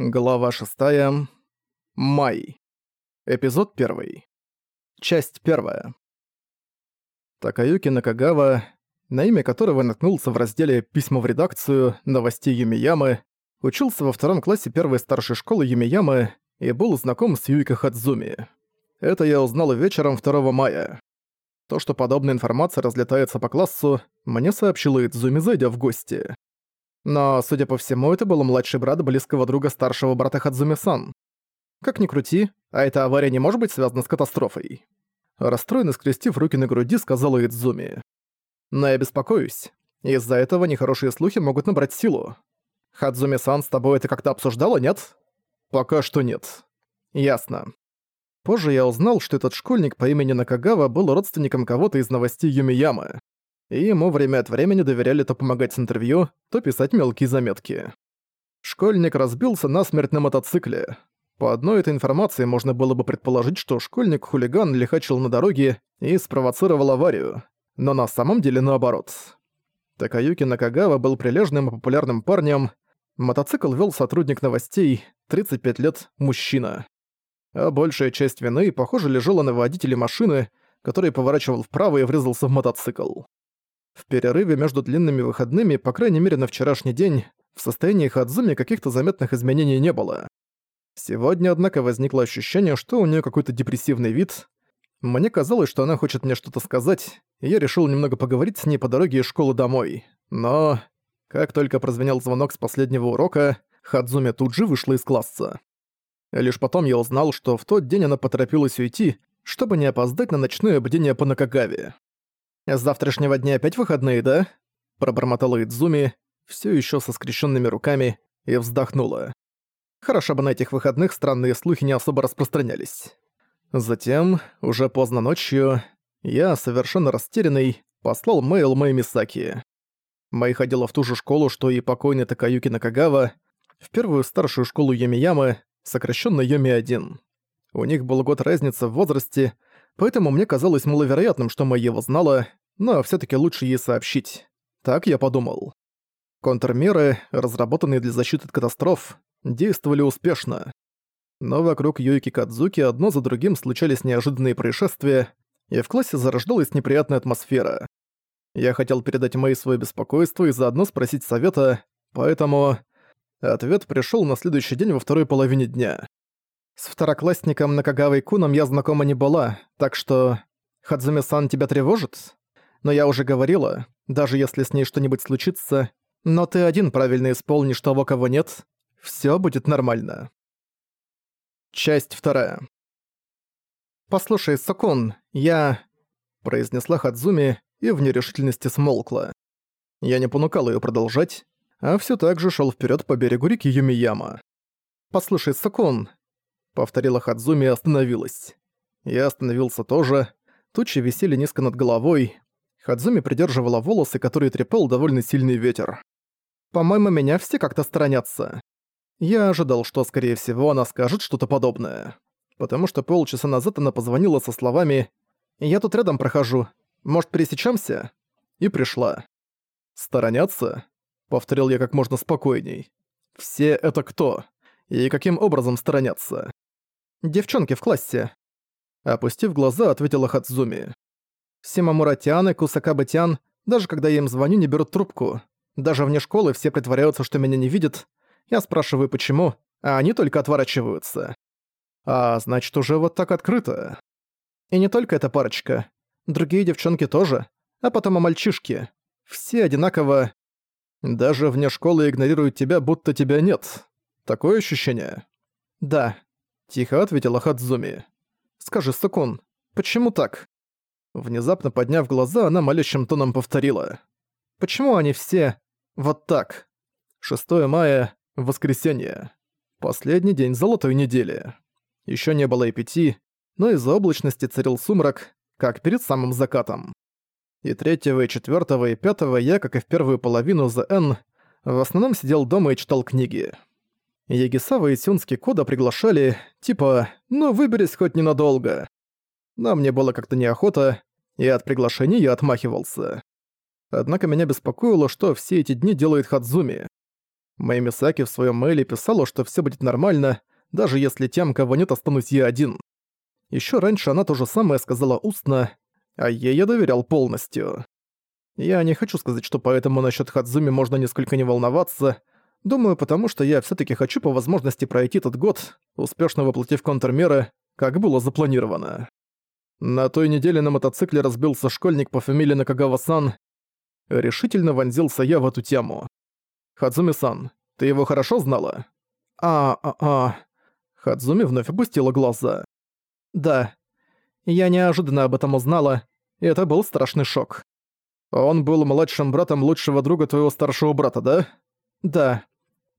Глава 6. Май. Эпизод 1. Часть 1. Такаюки Накагава, на имя которого наткнулся в разделе «Письма в редакцию» новостей Юмиямы, учился во втором классе первой старшей школы Юмиямы и был знаком с Юйко Хадзуми. Это я узнал вечером 2 мая. То, что подобная информация разлетается по классу, мне сообщила Идзуми, зайдя в гости. Но, судя по всему, это был младший брат близкого друга старшего брата Хадзуми-сан. Как ни крути, а эта авария не может быть связана с катастрофой. Расстроенно скрестив руки на груди, сказала Идзуми. Но я беспокоюсь. Из-за этого нехорошие слухи могут набрать силу. Хадзуми-сан с тобой это как-то обсуждала, нет? Пока что нет. Ясно. Позже я узнал, что этот школьник по имени Накагава был родственником кого-то из новостей Юмиямы и ему время от времени доверяли то помогать с интервью, то писать мелкие заметки. Школьник разбился на мотоцикле. По одной этой информации можно было бы предположить, что школьник-хулиган лихачил на дороге и спровоцировал аварию, но на самом деле наоборот. Такаюки Накагава был прилежным и популярным парнем, мотоцикл вел сотрудник новостей, 35 лет, мужчина. А большая часть вины, похоже, лежала на водителе машины, который поворачивал вправо и врезался в мотоцикл. В перерыве между длинными выходными, по крайней мере на вчерашний день, в состоянии Хадзуми каких-то заметных изменений не было. Сегодня, однако, возникло ощущение, что у нее какой-то депрессивный вид. Мне казалось, что она хочет мне что-то сказать, и я решил немного поговорить с ней по дороге из школы домой. Но... Как только прозвенел звонок с последнего урока, Хадзуми тут же вышла из класса. Лишь потом я узнал, что в тот день она поторопилась уйти, чтобы не опоздать на ночное бдение по Накагаве. «С завтрашнего дня опять выходные, да?» Пробормотала Идзуми, все еще со скрещенными руками, и вздохнула. Хорошо бы на этих выходных странные слухи не особо распространялись. Затем, уже поздно ночью, я, совершенно растерянный, послал мейл Мэй Мисаки. Мэй ходила в ту же школу, что и покойный Такаюки Накагава, в первую старшую школу Йоми-Ямы, сокращенно Йоми-1. У них был год разницы в возрасте, поэтому мне казалось маловероятным, что Мэй его знала, но все таки лучше ей сообщить. Так я подумал. Контрмеры, разработанные для защиты от катастроф, действовали успешно. Но вокруг Юйки Кадзуки одно за другим случались неожиданные происшествия, и в классе зарождалась неприятная атмосфера. Я хотел передать Мэй свое беспокойство и заодно спросить совета, поэтому... Ответ пришел на следующий день во второй половине дня. С второклассником Накагавой Куном я знакома не была, так что... Хадзуми-сан тебя тревожит? но я уже говорила, даже если с ней что-нибудь случится, но ты один правильно исполнишь того, кого нет, все будет нормально. Часть вторая. «Послушай, Сокун, я...» произнесла Хадзуми и в нерешительности смолкла. Я не понукал ее продолжать, а все так же шел вперед по берегу реки Юмияма. «Послушай, Сокун», — повторила Хадзуми и остановилась. Я остановился тоже, тучи висели низко над головой, Хадзуми придерживала волосы, которые трепал довольно сильный ветер. «По-моему, меня все как-то сторонятся». Я ожидал, что, скорее всего, она скажет что-то подобное. Потому что полчаса назад она позвонила со словами «Я тут рядом прохожу. Может, пересечемся?» И пришла. «Сторонятся?» — повторил я как можно спокойней. «Все это кто? И каким образом сторонятся?» «Девчонки в классе». Опустив глаза, ответила Хадзуми. Симамуратян и Кусакабытян, даже когда я им звоню, не берут трубку. Даже вне школы все притворяются, что меня не видят. Я спрашиваю, почему, а они только отворачиваются. А значит, уже вот так открыто. И не только эта парочка. Другие девчонки тоже. А потом и мальчишки. Все одинаково... Даже вне школы игнорируют тебя, будто тебя нет. Такое ощущение? Да. Тихо ответила Хадзуми. Скажи, Сакун, почему так? Внезапно подняв глаза, она молящим тоном повторила. «Почему они все вот так?» 6 мая, воскресенье. Последний день золотой недели. Еще не было и пяти, но из-за облачности царил сумрак, как перед самым закатом. И третьего, и четвертого, и пятого я, как и в первую половину ЗН, в основном сидел дома и читал книги. Ягисава и Сюнски Кода приглашали, типа «ну выберись хоть ненадолго». Но мне было как-то неохота, и от приглашений я отмахивался. Однако меня беспокоило, что все эти дни делает Хадзуми. Моя Мисаки в своем мейле писала, что все будет нормально, даже если тем, кого нет, останусь я один. Еще раньше она то же самое сказала устно, а ей я доверял полностью. Я не хочу сказать, что поэтому насчет Хадзуми можно нисколько не волноваться. Думаю, потому что я все таки хочу по возможности пройти этот год, успешно воплотив контрмеры, как было запланировано. На той неделе на мотоцикле разбился школьник по фамилии Накагава-сан. Решительно вонзился я в эту тему. «Хадзуми-сан, ты его хорошо знала?» «А-а-а...» Хадзуми вновь опустила глаза. «Да. Я неожиданно об этом узнала, и это был страшный шок. Он был младшим братом лучшего друга твоего старшего брата, да?» «Да.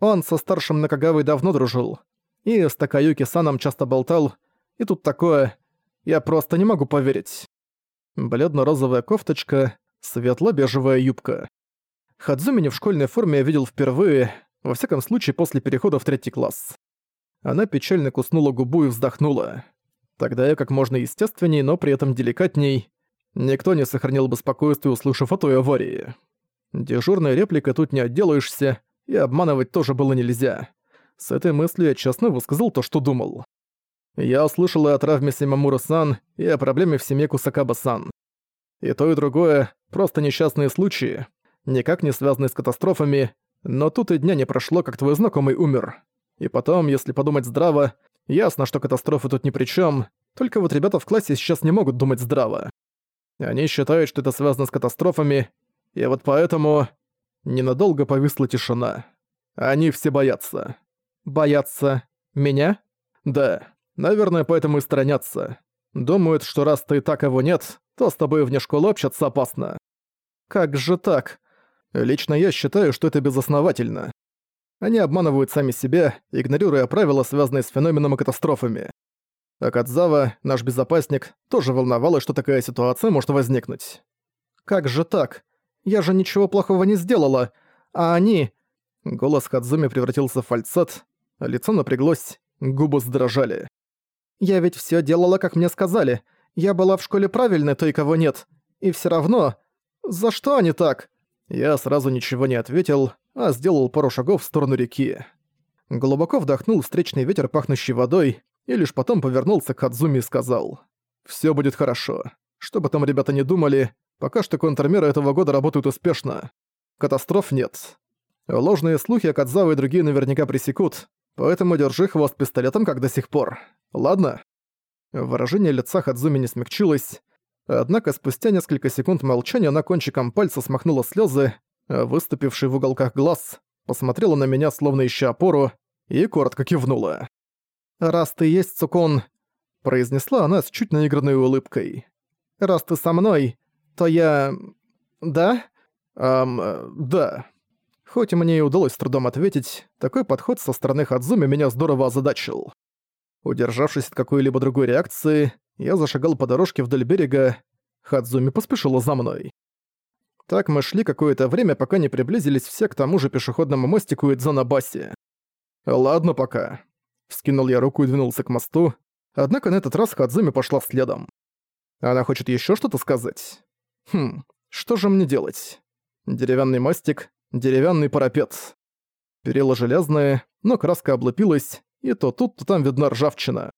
Он со старшим Накагавой давно дружил. И с Такаюки-саном часто болтал. И тут такое... Я просто не могу поверить». Бледно-розовая кофточка, светло-бежевая юбка. Хадзумини в школьной форме я видел впервые, во всяком случае после перехода в третий класс. Она печально куснула губу и вздохнула. Тогда я как можно естественней, но при этом деликатней. Никто не сохранил бы спокойствие, услышав о той аварии. Дежурной репликой тут не отделаешься, и обманывать тоже было нельзя. С этой мыслью я честно высказал то, что думал. Я услышал и о травме Симамура-сан, и о проблеме в семье Кусакаба-сан. И то, и другое — просто несчастные случаи, никак не связанные с катастрофами, но тут и дня не прошло, как твой знакомый умер. И потом, если подумать здраво, ясно, что катастрофы тут ни при чем. только вот ребята в классе сейчас не могут думать здраво. Они считают, что это связано с катастрофами, и вот поэтому ненадолго повисла тишина. Они все боятся. Боятся меня? Да, наверное, поэтому и сторонятся. Думают, что раз ты так его нет, то с тобой вне школы общаться опасно. Как же так? Лично я считаю, что это безосновательно. Они обманывают сами себя, игнорируя правила, связанные с феноменом и катастрофами. А Кадзава, наш безопасник, тоже волновалась, что такая ситуация может возникнуть. «Как же так? Я же ничего плохого не сделала, а они...» Голос Хадзуми превратился в фальцет, лицо напряглось, губы задрожали. «Я ведь всё делала, как мне сказали. Я была в школе правильной, той, кого нет. И всё равно... За что они так?» Я сразу ничего не ответил, а сделал пару шагов в сторону реки. Глубоко вдохнул встречный ветер, пахнущий водой, и лишь потом повернулся к Хадзуми и сказал «Всё будет хорошо. Что бы там ребята не думали, пока что контрмеры этого года работают успешно. Катастроф нет. Ложные слухи о Кадзаве и другие наверняка пресекут, поэтому держи хвост пистолетом, как до сих пор. Ладно?» Выражение лица Хадзуми не смягчилось, Однако спустя несколько секунд молчания она кончиком пальца смахнула слезы, выступившие в уголках глаз, посмотрела на меня, словно ища опору, и коротко кивнула. «Раз ты есть, Цукон», — произнесла она с чуть наигранной улыбкой. «Раз ты со мной, то я... да?» «Эм, да». Хоть мне и удалось с трудом ответить, такой подход со стороны Хадзуми меня здорово озадачил. Удержавшись от какой-либо другой реакции, я зашагал по дорожке вдоль берега, Хадзуми поспешила за мной. Так мы шли какое-то время, пока не приблизились все к тому же пешеходному мостику Идзонабаси. «Ладно пока». Вскинул я руку и двинулся к мосту, однако на этот раз Хадзуми пошла следом. Она хочет еще что-то сказать? Хм, что же мне делать? Деревянный мостик, деревянный парапет. Перила железные, но краска облупилась, и то тут, то там видна ржавчина.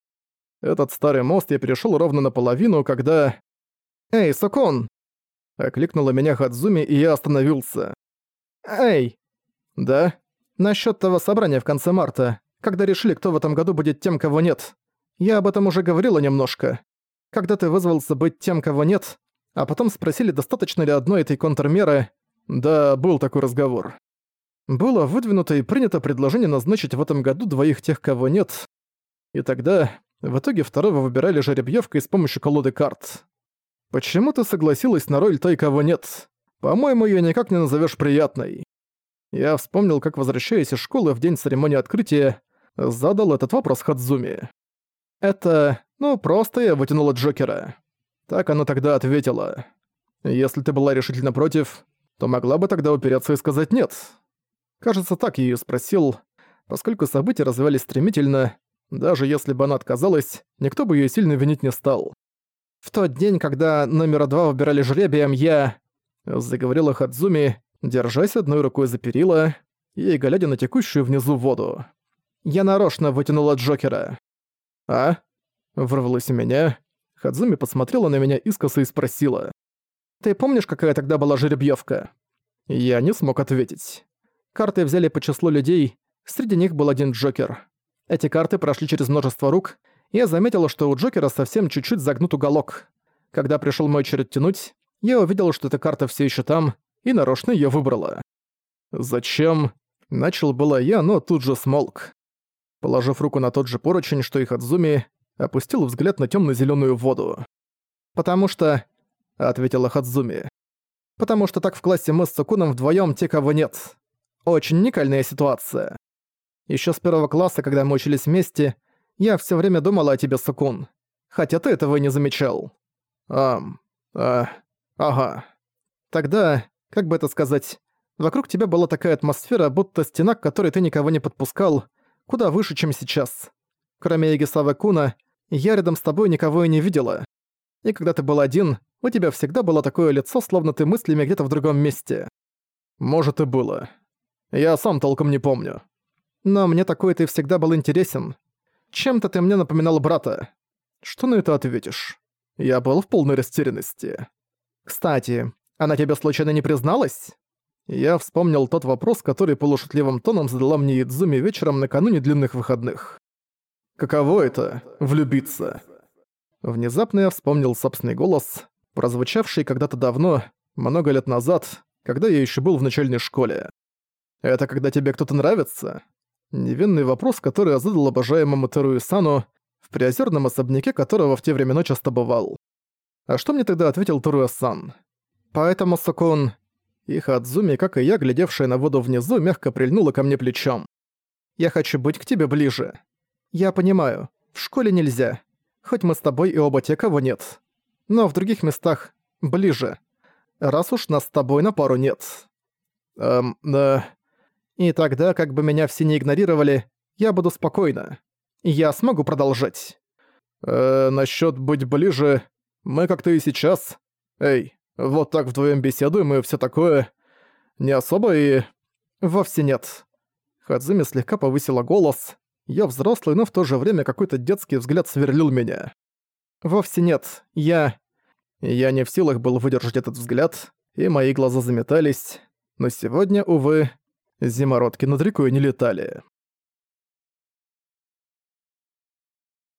Этот старый мост я перешёл ровно наполовину, когда... «Эй, Сокон!» Окликнула меня Хадзуми, и я остановился. «Эй!» «Да?» «Насчёт того собрания в конце марта, когда решили, кто в этом году будет тем, кого нет. Я об этом уже говорила немножко. Когда ты вызвался быть тем, кого нет, а потом спросили, достаточно ли одной этой контрмеры, да, был такой разговор. Было выдвинуто и принято предложение назначить в этом году двоих тех, кого нет. И тогда в итоге второго выбирали жеребьевкой с помощью колоды карт. Почему ты согласилась на роль той, кого нет? По-моему, ее никак не назовешь приятной. Я вспомнил, как, возвращаясь из школы в день церемонии открытия, задал этот вопрос Хадзуми. Это, ну, просто я вытянула Джокера. Так она тогда ответила. Если ты была решительно против, то могла бы тогда упереться и сказать «нет». Кажется, так я её спросил, поскольку события развивались стремительно, даже если бы она отказалась, никто бы её сильно винить не стал. «В тот день, когда номера два выбирали жребием, я...» Заговорила Хадзуми, держась одной рукой за перила. ей глядя на текущую внизу воду. «Я нарочно вытянула Джокера». «А?» Вырвалось у меня. Хадзуми посмотрела на меня искоса и спросила. «Ты помнишь, какая тогда была жеребьевка? Я не смог ответить. Карты взяли по числу людей, среди них был один Джокер. Эти карты прошли через множество рук, и я заметила, что у Джокера совсем чуть-чуть загнут уголок. Когда пришел мой черед тянуть, я увидела, что эта карта все еще там, и нарочно ее выбрала. «Зачем?» Начал было я, но тут же смолк. Положив руку на тот же поручень, что и Хадзуми, опустил взгляд на темно зеленую воду. «Потому что...» — ответила Хадзуми. «Потому что так в классе мы с Сукуном вдвоем те, кого нет. Очень уникальная ситуация. Еще с первого класса, когда мы учились вместе, я все время думала о тебе, Сукун. Хотя ты этого не замечал. Ам... А... Ага. Тогда, как бы это сказать, вокруг тебя была такая атмосфера, будто стена, к которой ты никого не подпускал, куда выше, чем сейчас. Кроме Ягисавы Куна, я рядом с тобой никого и не видела. И когда ты был один, у тебя всегда было такое лицо, словно ты мыслями где-то в другом месте. Может и было. Я сам толком не помню. Но мне такой ты всегда был интересен. Чем-то ты мне напоминал брата. Что на это ответишь? Я был в полной растерянности. Кстати, она тебе случайно не призналась? Я вспомнил тот вопрос, который полушутливым тоном задала мне Идзуми вечером накануне длинных выходных. Каково это — влюбиться? Внезапно я вспомнил собственный голос, прозвучавший когда-то давно, много лет назад, когда я еще был в начальной школе. «Это когда тебе кто-то нравится?» Невинный вопрос, который я задал обожаемому Теру Исану, в приозерном особняке которого в те времена часто бывал. А что мне тогда ответил Туруя-сан? Поэтому, Сукун... И Хадзуми, как и я, глядевшая на воду внизу, мягко прильнула ко мне плечом. «Я хочу быть к тебе ближе. Я понимаю, в школе нельзя. Хоть мы с тобой и оба те, кого нет. Но в других местах ближе. Раз уж нас с тобой на пару нет». Эм, да... И тогда, как бы меня все не игнорировали, я буду спокойна. Я смогу продолжать. Э, насчёт быть ближе, мы как-то и сейчас. Эй, вот так вдвоем беседуем и все такое. Не особо и... Вовсе нет. Хадзуми слегка повысила голос. Я взрослый, но в то же время какой-то детский взгляд сверлил меня. Вовсе нет. Я... Я не в силах был выдержать этот взгляд, и мои глаза заметались. Но сегодня, увы, Зимородки над рекой не летали.